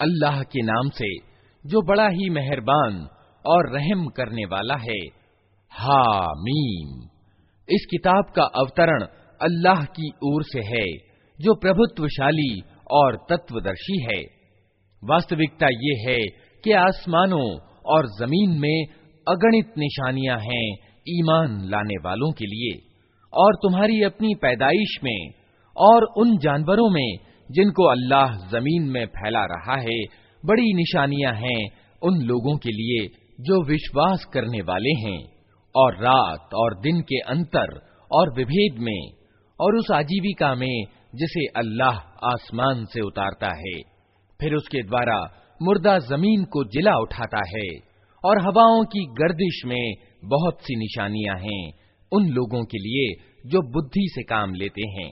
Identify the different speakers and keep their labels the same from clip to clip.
Speaker 1: अल्लाह के नाम से जो बड़ा ही मेहरबान और रहम करने वाला है हा मीम इस किताब का अवतरण अल्लाह की ओर से है जो प्रभुत्वशाली और तत्वदर्शी है। वास्तविकता ये है कि आसमानों और ज़मीन में अगणित निशानियाँ हैं ईमान लाने वालों के लिए, और तुम्हारी अपनी पैदाइश में और उन जानवरों में जिनको अल्लाह ज़मीन में फैला रहा है, बड़ी निशानियाँ हैं उन लोगों के लिए जो विश्वास करने वाले हैं, और रात और दिन के अंतर और विभेद में और उस आजीविका में जिसे अल्लाह आसमान से उतारता है। फिर उसके द्वारा मुर्दा ज़मीन को जिला उठाता है और हवाओं की गर्दिश में बहुत सी निशानियाँ हैं उन लोगों के लिए जो बुद्धि से काम लेते हैं।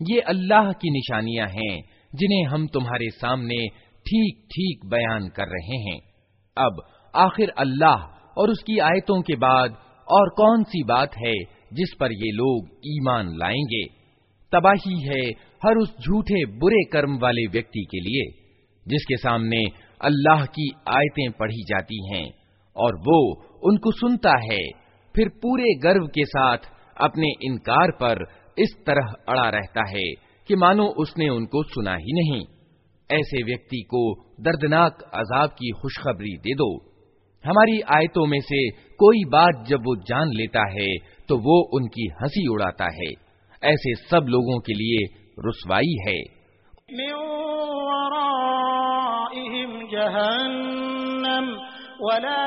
Speaker 1: ये अल्लाह की निशानियाँ हैं, जिन्हें हम तुम्हारे सामने ठीक ठीक बयान कर रहे हैं। अब आखिर अल्लाह और उसकी आयतों के बाद और कौन सी बात है जिस पर ये लोग ईमान लाएँगे? तबाही है हर उस झूठे बुरे कर्म वाले व्यक्ति के लिए, जिसके सामने अल्लाह की आयतें पढ़ी जाती हैं, और वो उनको सुनता है, फिर पूरे गर्व के साथ अपने इनकार पर इस तरह अड़ा रहता है कि मानो उसने उनको सुना ही नहीं। ऐसे व्यक्ति को दर्दनाक अजाब की खुशखबरी दे दो। हमारी आयतों में से कोई बात जब वो जान लेता है तो वो उनकी हँसी उड़ाता है। ऐसे सब लोगों के लिए रुसवाई है।
Speaker 2: वला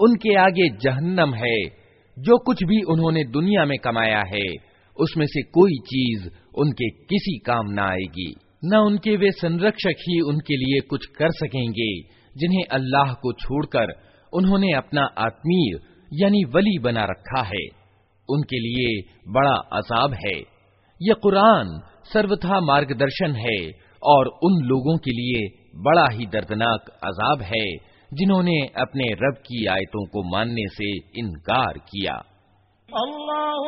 Speaker 1: उनके आगे जहन्नम है जो कुछ भी उन्होंने दुनिया में कमाया है उसमें से कोई चीज उनके किसी काम न आएगी न उनके वे संरक्षक ही उनके लिए कुछ कर सकेंगे जिन्हें अल्लाह को छोड़कर उन्होंने अपना आत्मीय यानी वली बना रखा है उनके लिए बड़ा अजाब है यह कुरान सर्वथा मार्गदर्शन है और उन लोगों के लिए बड़ा ही दर्दनाक अजाब है जिन्होंने अपने रब की आयतों को मानने से इनकार किया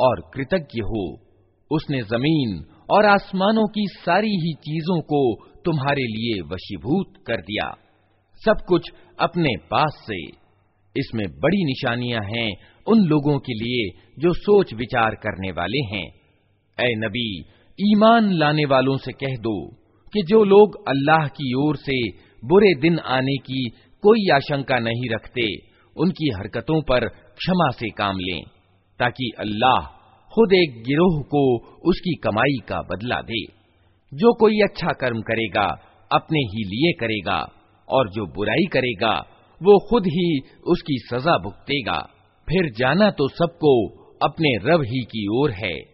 Speaker 1: और कृतज्ञ हो। उसने ज़मीन और आसमानों की सारी ही चीज़ों को तुम्हारे लिए वशीभूत कर दिया। सब कुछ अपने पास से। इसमें बड़ी निशानियाँ हैं उन लोगों के लिए जो सोच विचार करने वाले हैं। ए नबी, ईमान लाने वालों से कह दो कि जो लोग अल्लाह की ओर से बुरे दिन आने की कोई आशंका नहीं रखते, उनकी हरकतों पर क्षमा से काम लें। ताकि अल्लाह खुद एक गिरोह को उसकी कमाई का बदला दे। जो कोई अच्छा कर्म करेगा, अपने ही लिए करेगा, और जो बुराई करेगा, वो खुद ही उसकी सजा भुगतेगा। फिर जाना तो सबको अपने रब ही की ओर है।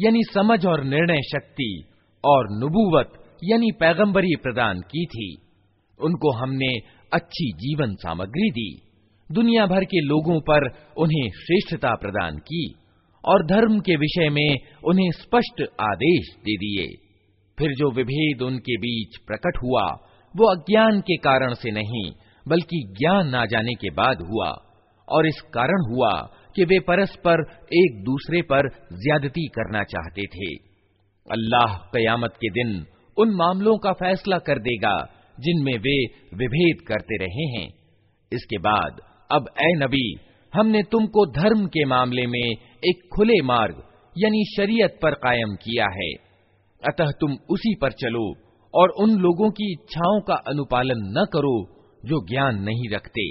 Speaker 1: यानी समझ और निर्णय शक्ति और नुबुवत, यानी पैगंबरी प्रदान की थी। उनको हमने अच्छी जीवन सामग्री दी। दुनिया भर के लोगों पर उन्हें श्रेष्ठता प्रदान की और धर्म के विषय में उन्हें स्पष्ट आदेश दे दिए। फिर जो विभेद उनके बीच प्रकट हुआ, वो अज्ञान के कारण से नहीं, बल्कि ज्ञान ना जाने के बाद हुआ और इस कारण हुआ कि वे परस्पर एक दूसरे पर ज्यादती करना चाहते थे। अल्लाह कयामत के दिन उन मामलों का फैसला कर देगा, जिनमें वे विभेद करते रहे हैं। इसके बाद, अब ए नबी, हमने तुमको धर्म के मामले में एक खुले मार्ग, यानी शरीयत पर कायम किया है। अतः तुम उसी पर चलो, और उन लोगों की इच्छाओं का अनुपालन न करो, जो ज्ञान नहीं रखते।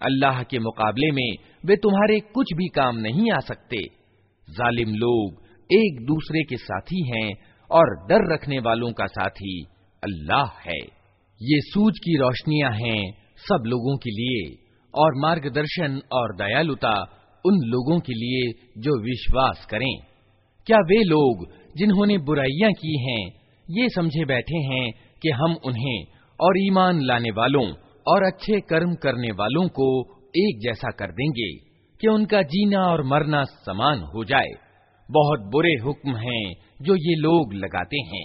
Speaker 1: अल्लाह के मुकाबले में वे तुम्हारे कुछ भी काम नहीं आ सकते जालिम लोग एक दूसरे के साथी हैं और डर रखने वालों का साथी अल्लाह है। ये सूझ की रोशनियाँ हैं सब लोगों के लिए और मार्गदर्शन और दयालुता उन लोगों के लिए जो विश्वास करें। क्या वे लोग जिन्होंने बुराइयाँ की हैं, ये समझे बैठे हैं कि हम उन्हें और ईमान लाने वालों और अच्छे कर्म करने वालों को एक जैसा कर देंगे कि उनका जीना और मरना समान हो जाए। बहुत बुरे हुक्म हैं जो ये लोग लगाते हैं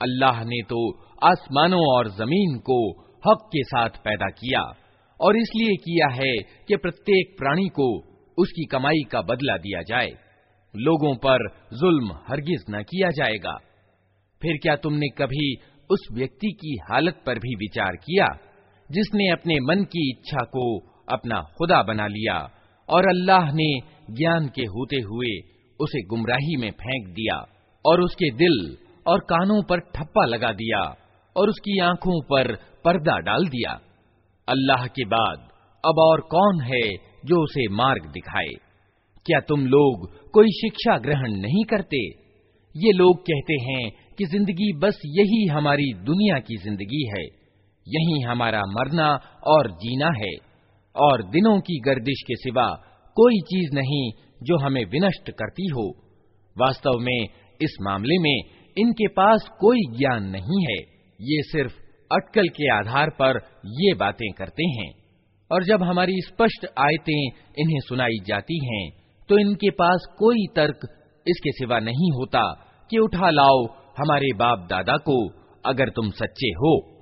Speaker 1: अल्लाह ने तो आसमानों और जमीन को हक के साथ पैदा किया और इसलिए किया है कि प्रत्येक प्राणी को उसकी कमाई का बदला दिया जाए लोगों पर जुल्म हरगिज न किया जाएगा। फिर क्या तुमने कभी उस व्यक्ति की हालत पर भी विचार किया, जिसने अपने मन की इच्छा को अपना खुदा बना लिया और अल्लाह ने ज्ञान के होते हुए उसे गुमराही में फेंक दिया और उसके दिल और कानों पर ठप्पा लगा दिया और उसकी आँखों पर पर्दा डाल दिया? अल्लाह के बाद अब और कौन है जो उसे मार्ग दिखाए? क्या तुम लोग कोई शिक्षा ग्रहण नहीं करते? ये लोग कहते हैं कि ज़िंदगी बस यही हमारी दुनिया की ज़िंदगी है। यही हमारा मरना और जीना है। और दिनों की गर्दिश के सिवा कोई चीज़ नहीं जो हमें विनष्ट करती हो। वास्तव में इस मामले में इनके पास कोई ज्ञान नहीं है। ये सिर्फ़ अटकल के आधार पर ये बातें करते हैं। और जब हमारी स्पष्ट आयतें इन्हें सुनाई जाती हैं तो इनके पास कोई तर्क इसके सिवा नहीं होता कि उठा लाओ हमारे बाप दादा को, अगर तुम सच्चे हो।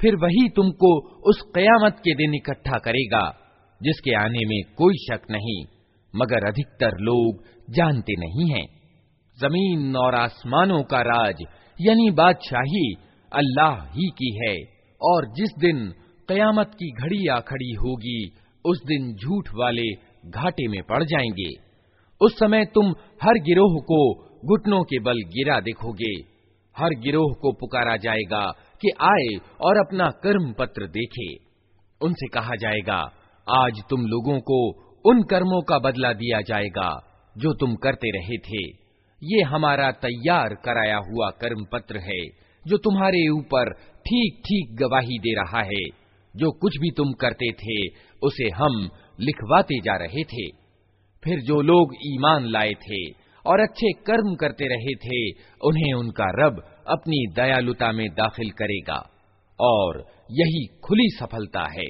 Speaker 1: फिर वही तुमको उस कयामत के दिन इकट्ठा करेगा, जिसके आने में कोई शक नहीं, मगर अधिकतर लोग जानते नहीं हैं। ज़मीन और आसमानों का राज, यानी बादशाही, अल्लाह ही की है, और जिस दिन कयामत की घड़ी आ खड़ी होगी, उस दिन झूठ वाले घाटे में पड़ जाएँगे। उस समय तुम हर गिरोह को घुटनों के बल गिरा देखोगे। हर गिरोह को पुकारा जाएगा कि आए और अपना कर्म पत्र देखे। उनसे कहा जाएगा, आज तुम लोगों को उन कर्मों का बदला दिया जाएगा, जो तुम करते रहे थे। ये हमारा तैयार कराया हुआ कर्म पत्र है, जो तुम्हारे ऊपर ठीक ठीक गवाही दे रहा है। जो कुछ भी तुम करते थे, उसे हम लिखवाते जा रहे थे। फिर जो लोग ईमान लाए थे और अच्छे कर्म करते रहे थे, उन्हें उनका रब अपनी दयालुता में दाखिल करेगा और यही खुली सफलता है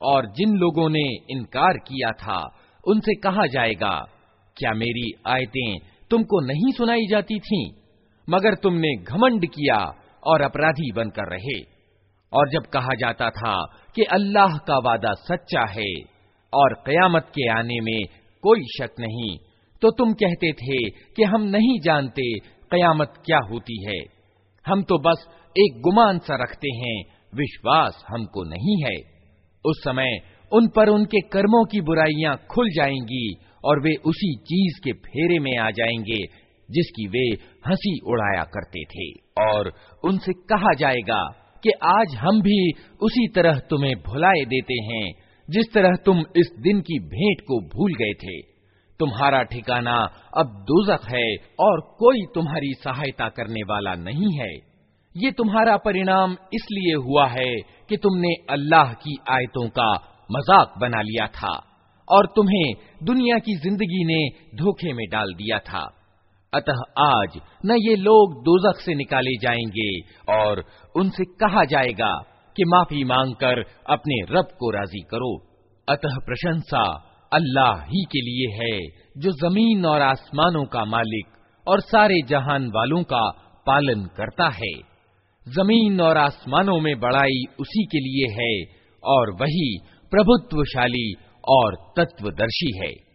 Speaker 1: और जिन लोगों ने इनकार किया था उनसे कहा जाएगा क्या मेरी आयतें तुमको नहीं सुनाई जाती थीं मगर तुमने घमंड किया और अपराधी बनकर रहे। और जब कहा जाता था कि अल्लाह का वादा सच्चा है और कयामत के आने में कोई शक नहीं तो तुम कहते थे कि हम नहीं जानते कयामत क्या होती है। हम तो बस एक गुमान सा रखते हैं, विश्वास हमको नहीं है। उस समय उन पर उनके कर्मों की बुराइयाँ खुल जाएँगी और वे उसी चीज़ के फेरे में आ जाएँगे जिसकी वे हँसी उड़ाया करते थे। और उनसे कहा जाएगा कि आज हम भी उसी तरह तुम्हें भुलाए देते हैं, जिस तरह तुम इस दिन की भेंट को भूल गए थे। तुम्हारा ठिकाना अब दोजक है और कोई तुम्हारी सहायता करने वाला नहीं है। ये तुम्हारा परिणाम इसलिए हुआ है कि तुमने अल्लाह की आयतों का मज़ाक बना लिया था और तुम्हें दुनिया की ज़िंदगी ने धोखे में डाल दिया था। अतः आज न ये लोग दोजख से निकाले जाएँगे और उनसे कहा जाएगा कि माफ़ी मांगकर अपने रब को राज़ी करो। अतः प्रशंसा अल्लाह ही के लिए है, जो ज़मीन और आसमानों का मालिक और सारे जहान वालों का पालन करता है। ज़मीन और आसमानों में बड़ाई उसी के लिए है और वही प्रभुत्वशाली और तत्वदर्शी है।